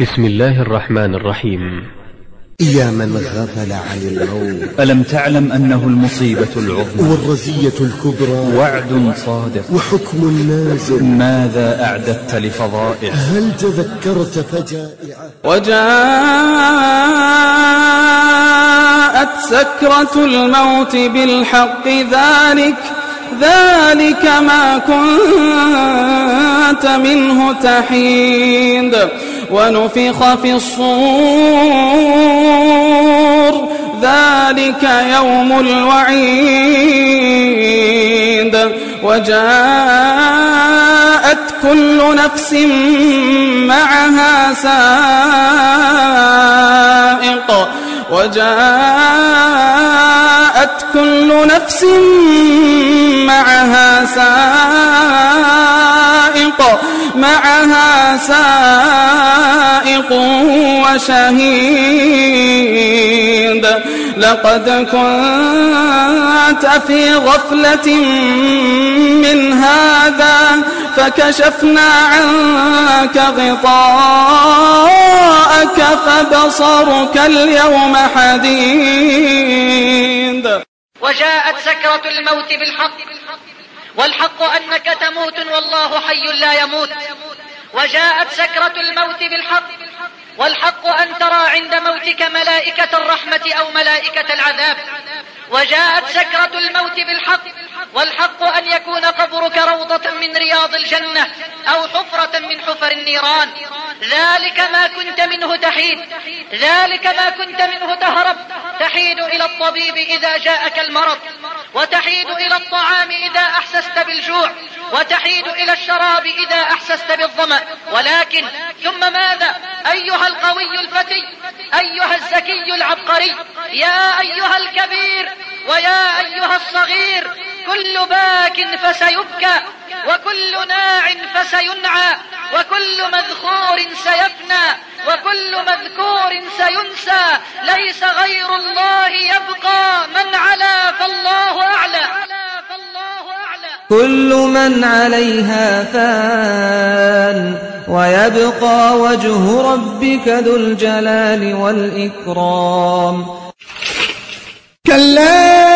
بسم الله الرحمن الرحيم. يا من غفل عن الموت. ألم تعلم أنه المصيبة العظمى؟ والرزية الكبرى. وعد صادق. وحكم نازل. ماذا أعددت لفضائح؟ هل تذكرت فجائعة؟ وجاءت سكرة الموت بالحق ذلك ذلك ما كنت منه تحيد. ونفخ في الصور. ذلك يوم الوعيد. وجاءت كل نفس معها سائق. وجاءت كل نفس معها سائق. معها سائق. وشهيد. لقد كنت في غفلة من هذا فكشفنا عنك غطاءك فبصرك اليوم حديد. وجاءت سكرة الموت بالحق والحق أنك تموت والله حي لا يموت. وجاءت سكرة الموت بالحق والحق أن ترى عند موتك ملائكة الرحمة أو ملائكة العذاب. وجاءت سكرة الموت بالحق والحق أن يكون قبرك روضة من رياض الجنة أو حفرة من حفر النيران. ذلك ما كنت منه تحيد ذلك ما كنت منه تهرب. تحيد إلى الطبيب إذا جاءك المرض. وتحيد إلى الطعام إذا أحسست بالجوع. وتحيد إلى الشراب إذا أحسست بالظمأ. ولكن ثم ماذا؟ أيها القوي الفتي أيها الزكي العبقري يا أيها الكبير ويا أيها الصغير كل باك فسيبكى وكل ناع فسينعى وكل مذخور سيفنى وكل مذكور سينسى. ليس غير الله يبقى من علا فالله أعلى. كل من عليها فان ويبقى وجه ربك ذو الجلال والإكرام. كلا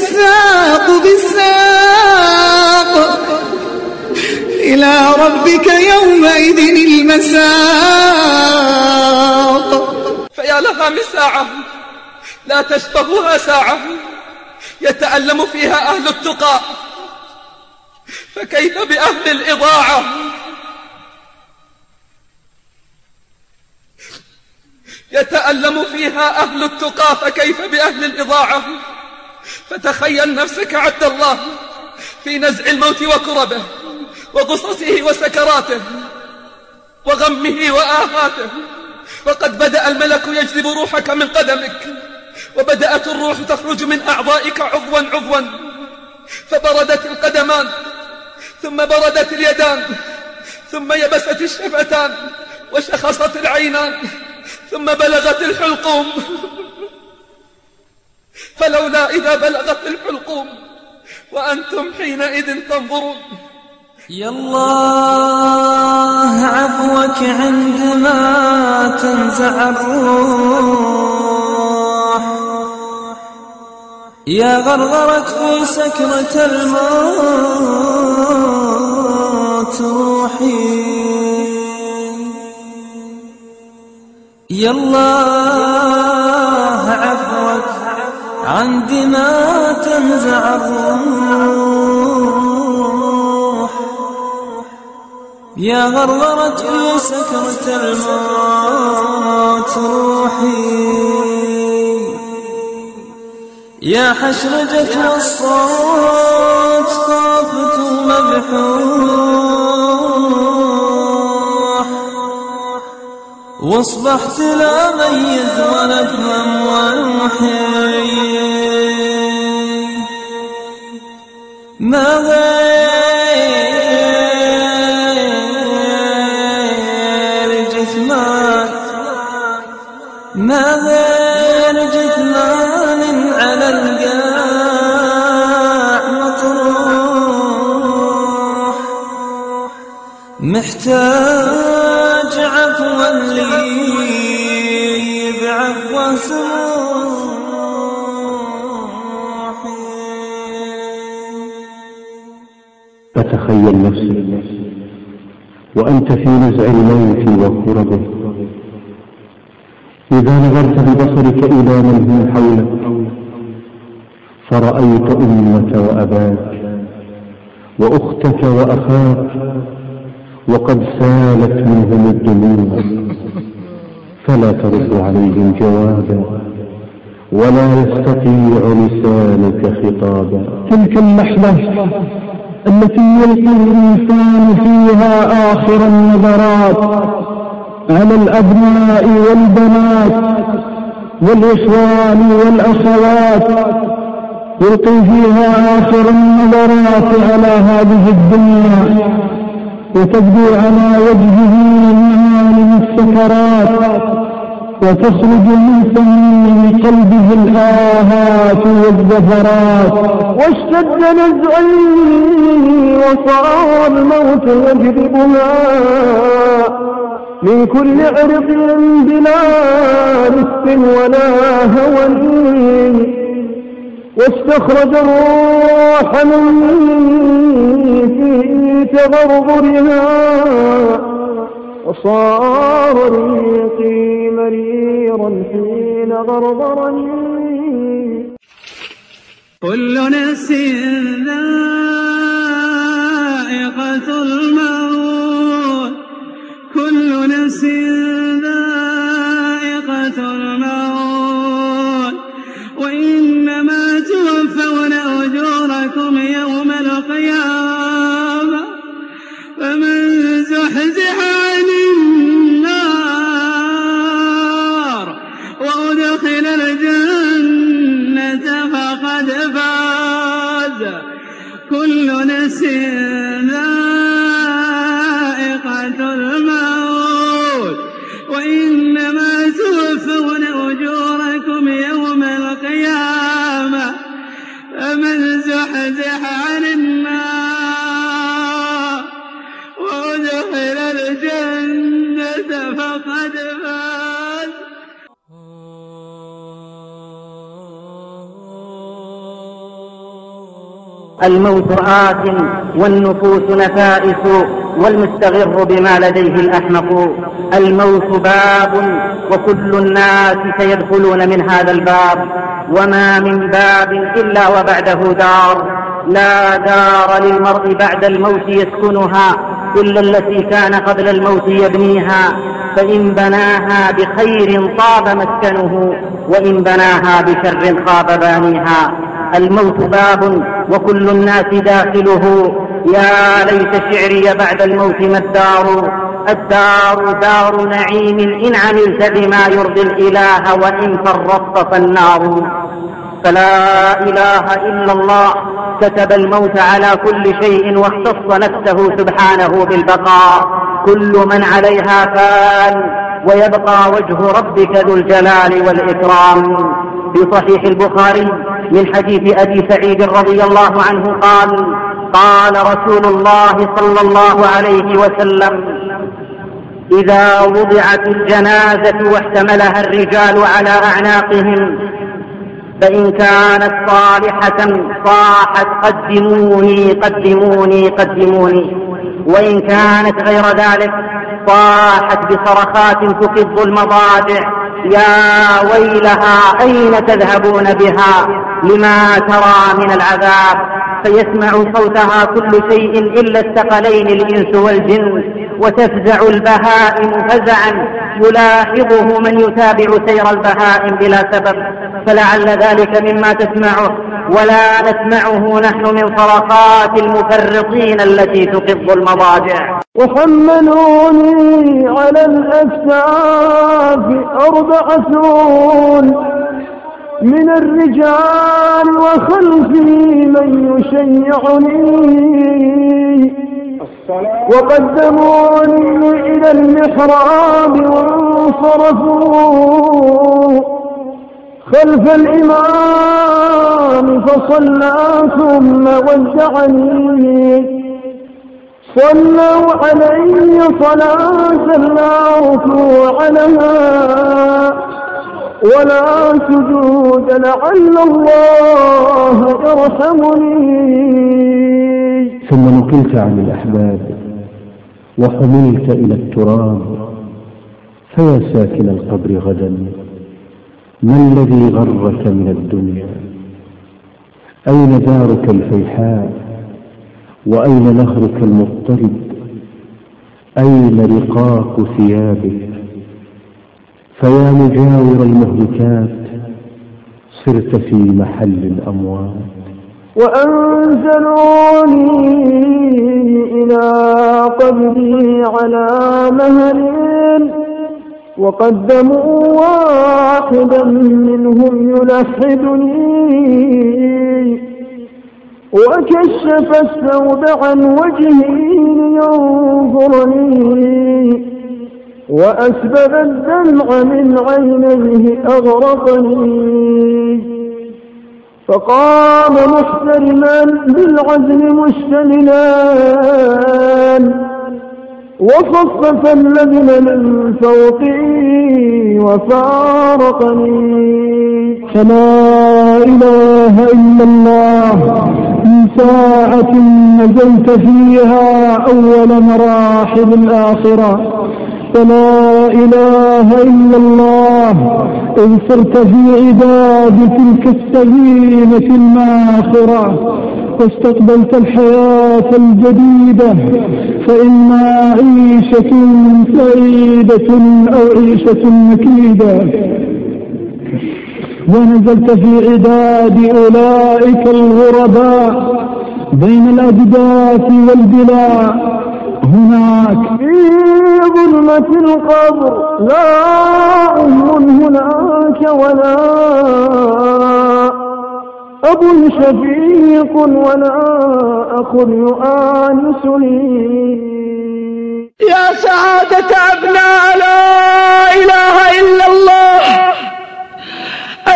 الساق بالساق. إلى ربك يومئذ المساق. فيا لها من ساعة لا تشبهها ساعة. يتألم فيها أهل التقى. فكيف بأهل الإضاعة؟ يتألم فيها أهل التقى فكيف بأهل الإضاعة؟ فتخيل نفسك عبد الله في نزع الموت وكربه وغصصه وسكراته وغمه وآهاته. وقد بدأ الملك يجذب روحك من قدمك وبدأت الروح تخرج من أعضائك عضوا عضوا. فبردت القدمان ثم بردت اليدان ثم يبست الشفتان وشخصت العينان ثم بلغت الحلقوم. فلولا إذا بلغت الحلقوم وأنتم حينئذ تنظرون. يا الله عفوك عندما تنزع الروح. يا غرغرة في سكرة الموت روحي. يا الله عفوك عندما تنزع الروح. يا غرغرت في سكرة الموت روحي. يا حشرجة والصوت خافت مبحوح واصبحت لا ميز ولا افهم وانحي ما غير جثمان ما غير جثمان على القاع مطروح. محتاج عفوا لي بعفو فتخيل نفسك وأنت في نزع الموت وكربه إذا نظرت ببصرك إلى من هم حولك فرأيت أمك وأباك وأختك وأخاك. وقد سالت منهم الدموع. فلا ترد عليهم جوابا ولا يستطيع لسانك خطابا. تلك اللحظة التي يلقي الإنسان فيها آخر النظرات على الأبناء والبنات والإخوان والأخوات يلقي فيها آخر النظرات على هذه الدنيا. وتبدو على وجهه معالم السكرات وتخرج من صميم قلبه الآهات والزفرات. واشتد نزعي وصار الموت يجذبها من كل عرق بلا رزق ولا هوى واستخرج الروح من في تغرغرها وصار ريقي مريرا حين غرغرني. كل نفس فمن الموت آت والنفوس نفائس والمستغر بما لديه الأحمق. الموت باب وكل الناس سيدخلون من هذا الباب. وما من باب إلا وبعده دار. لا دار للمرء بعد الموت يسكنها إلا التي كان قبل الموت يبنيها. فإن بناها بخير طاب مسكنه وإن بناها بشر خاب بانيها. الموت باب وكل الناس داخله. يا ليت شعري بعد الموت ما الدار. الدار دار نعيم إن عملت بما يرضي الإله وإن فرطت فالنار. فلا إله إلا الله. كتب الموت على كل شيء واختص نفسه سبحانه بالبقاء. كل من عليها فان. ويبقى وجه ربك ذو الجلال والإكرام. في صحيح البخاري من حديث أبي سعيد رضي الله عنه قال قال رسول الله صلى الله عليه وسلم إذا وضعت الجنازة واحتملها الرجال على أعناقهم فإن كانت صالحة صاحت قدموني قدموني قدموني. وإن كانت غير ذلك صاحت بصرخات تكب المضاجع. يا ويلها أين تذهبون بها؟ لما ترى من العذاب؟ فيسمع صوتها كل شيء إلا الثقلين الإنس والجن. وتفزع البهائم فزعا. يلاحظه من يتابع سير البهائم بلا سبب. فلعل ذلك مما تسمعه. ولا نسمعه نحن من صرخات المفرطين التي تقض المضاجع. وحملوني على الأكتاف أربعة من الرجال وخلفي من يشيعني. وقدموني إلى المحراب وانصرفوا. خلف الإمام فصلى ثم ودعني. صلوا علي صلاة لا ركوع لها ولا سجود لعل الله يرحمني. ثم نقلت عن الأحباب وحملت إلى التراب فيا ساكن القبر غدا ما الذي غرك من الدنيا؟ أين دارك الفيحاء؟ وأين نهرك المضطرب؟ أين رقاق ثيابك؟ فيا مجاور المهلكات صرت في محل الأموات. وأنزلوني قبري على مهل وقدموا واحدا منهم يلحدني. وكشف الثوب عن وجهي لينظرني. وأسبب الدمع من عينيه أغرقني. فقام محترما بالعزل مشتملا. وصفف اللبن من فوقي وفارقني. فلا إله إلا الله. في ساعة نزلت فيها أول مراحل الآخرة. فلا إله إلا الله. إن صرت في عباد تلك السفينة الماخرة. واستقبلت الحياة الجديدة. فإما عيشة سعيدة أو عيشة مكيدة. ونزلت في عداد أولئك الغرباء بين الأجداث والبلاء. هناك. في ظلمة القبر لا أم هناك ولا أب شفيق ولا أخ يؤانسني يا سعادة أبناء لا إله إلا الله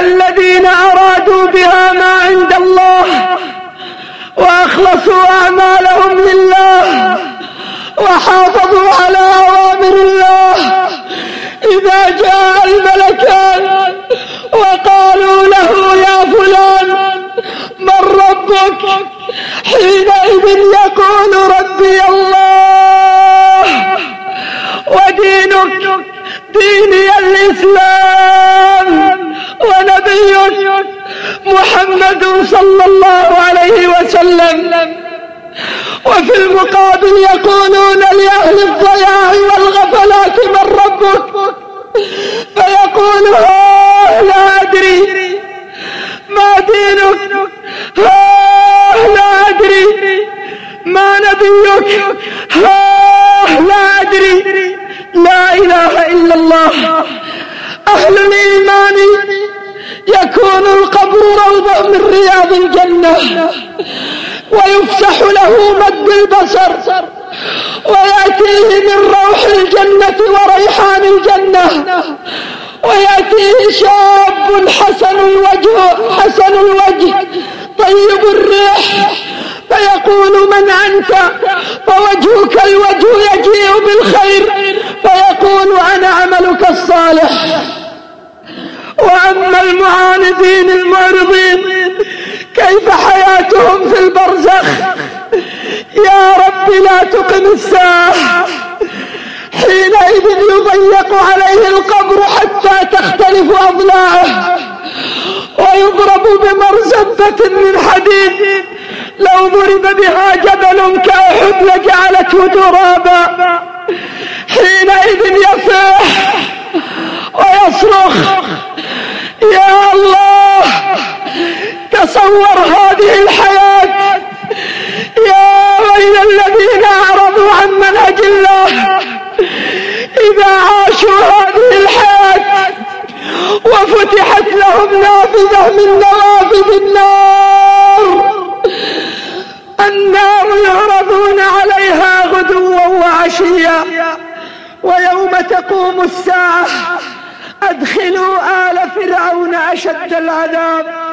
الذين أرادوا بها ما عند الله وأخلصوا أعمالهم لله وحافظوا على أوامر الله. إذا جاء الملكان وقالوا له يا فلان من ربك؟ حينئذ يقول ربي الله ودينك ديني الإسلام ونبيك محمد صلى الله عليه وسلم. وفي المقابل يقولون لأهل الضياع والغفلات من ربك. فيقول ها لا أدري ما دينك. ها لا أدري ما نبيك. ها لا أدري. لا إله إلا الله. أهل الإيمان يكون القبر روضة من رياض الجنة. ويفسح له مد البصر ويأتيه من روح الجنة وريحان الجنة ويأتيه شاب حسن الوجه حسن الوجه طيب الريح فيقول من أنت؟ فوجهك الوجه يجيء بالخير فيقول أنا عملك الصالح. وأما المعاندين المعرضين كيف حياتهم في البرزخ؟ يا رب لا تقم الساعة. حينئذ يضيق عليه القبر حتى تختلف أضلاعه ويضرب بمرزبة من حديد. لو ضرب بها جبل كأحد لجعلته ترابا. حينئذ يصيح ويصرخ يا الله! تصور هذه الحياة. يا ويل الذين أعرضوا عن منهج الله. إذا عاشوا هذه الحياة وفتحت لهم نافذة من نوافذ النار. النار يعرضون عليها غدوا وعشيا. ويوم تقوم الساعة أدخلوا آل فرعون أشد العذاب.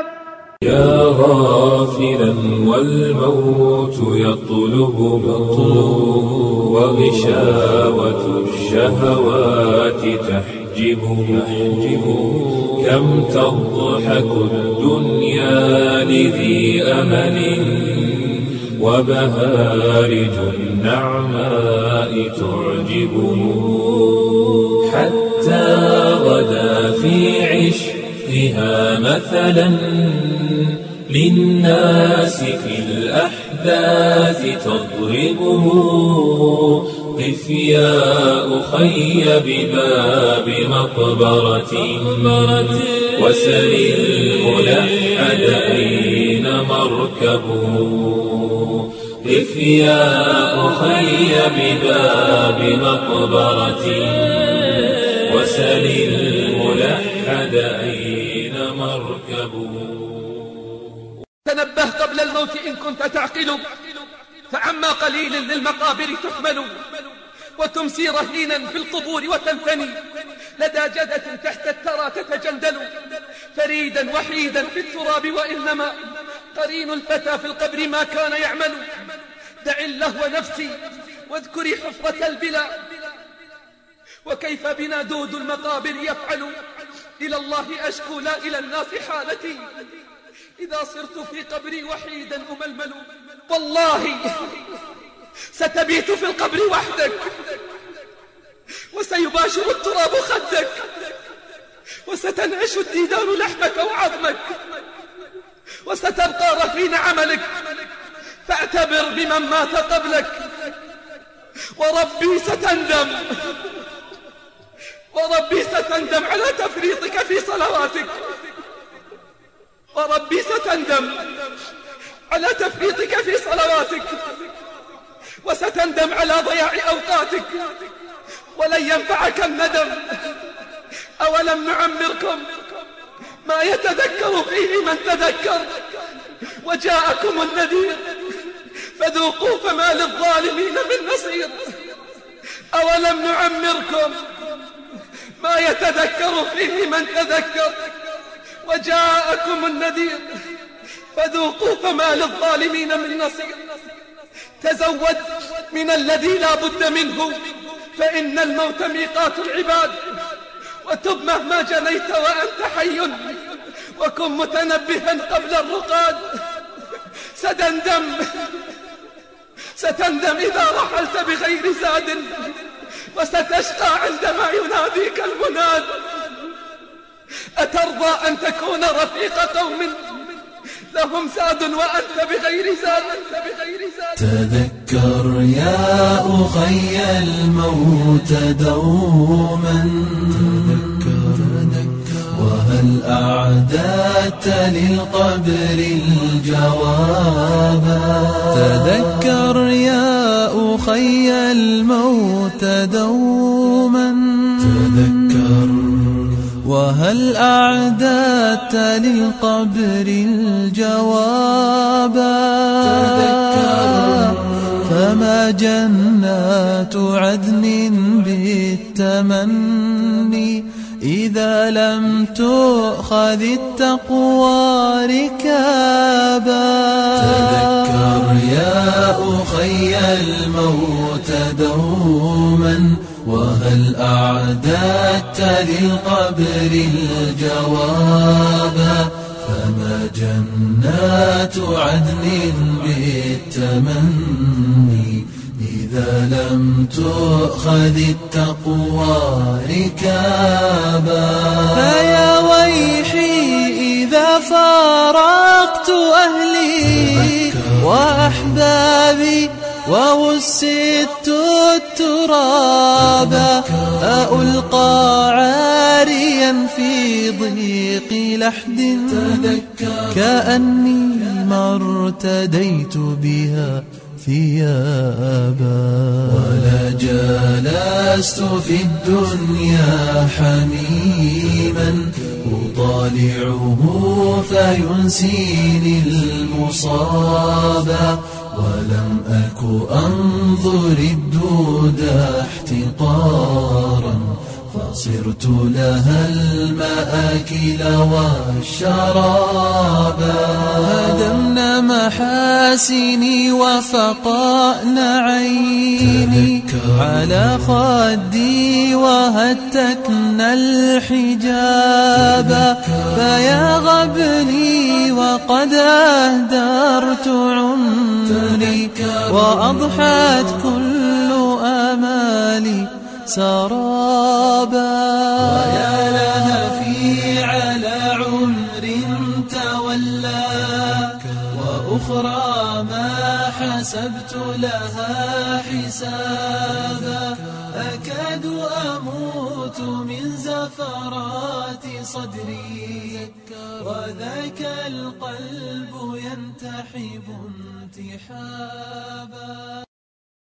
يا غافلا والموت يطلب وغشاوة الشهوات تحجبه كم تضحك الدنيا لذي أمل وبهارج النعماء تعجبه حتى غدا في عشقها مثلا للناس في الأحداث تضربه قف يا أخي بباب مقبرة وسل الملحد أين مركبه قف يا أخي بباب مقبرة وسل الملحد أين مركبه تنبه قبل الموت إن كنت تعقل. فعما قليل للمقابر تحمل. وتمسي رهينا في القبور وتنثني لدى جدة تحت الثرى تتجندل. فريدا وحيدا في التراب وإنما. قرين الفتى في القبر ما كان يعمل. دع اللهو نفسي واذكري حفرة البلا. وكيف بنا دود المقابر يفعل. إلى الله أشكو لا إلى الناس حالتي. إذا صرت في قبري وحيدا أململ. والله ستبيت في القبر وحدك. وسيباشر التراب خدك. وستنعش الديدان لحمك وعظمك. وستبقى رهين عملك. فاعتبر بمن مات قبلك. وربي ستندم. وربي ستندم على تفريطك في صلواتك. وربي ستندم على تفريطك في صلواتك وستندم على ضياع أوقاتك ولن ينفعك الندم. أولم نعمركم ما يتذكر فيه من تذكر؟ وجاءكم النذير فذوقوا فما للظالمين من نصير. أولم نعمركم ما يتذكر فيه من تذكر؟ وجاءكم النذير فذوقوا فما للظالمين من نصير. تزود من الذي لا بد منه فإن الموت ميقات العباد. وتب مهما جنيت وأنت حي. وكن متنبها قبل الرقاد. ستندم ستندم إذا رحلت بغير زاد. وستشقى عندما يناديك المناد. أترضى أن تكون رفيق قوم لهم زاد وأنت بغير زاد بغير زاد. تذكر يا أخي الموت دوما. وهل أعددت للقبر الجوابا تذكر أعددت للقبر الجوابا فما جنات عدن بالتمني إذا لم تؤخذ التقوى ركابا. تذكر يا أخي الموت دوما. وهل أعددت للقبر الجوابا فما جنات عدن بالتمني إذا لم تؤخذ التقوى ركابا فيا ويحي إذا فارقت أهلي وأحبابي ووسدت التراب ألقى عاريا في ضيق لحد كأني ما ارتديت بها ثيابا. ولا جلست في الدنيا حميما أطالعه فينسيني المصابا ولم أك أنظر الدود احتقارا. فصرت لها المآكل والشرابا هدمنا محاسني وفقأنا عيني. على خدي وهتكنا الحجاب. فيا غبني وقد أهدرت عمري. وأضحت سرابا. ويا لها في على عمر تولى وأخرى ما حسبت لها حسابا. أكاد أموت من زفرات صدري وذاك القلب ينتحب انتحابا.